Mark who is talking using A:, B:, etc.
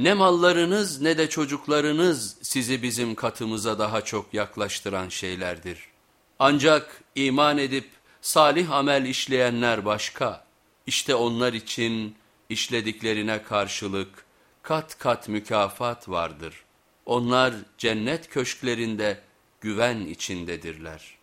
A: Ne mallarınız ne de çocuklarınız sizi bizim katımıza daha çok yaklaştıran şeylerdir. Ancak iman edip salih amel işleyenler başka. İşte onlar için işlediklerine karşılık kat kat mükafat vardır. Onlar cennet köşklerinde güven içindedirler.''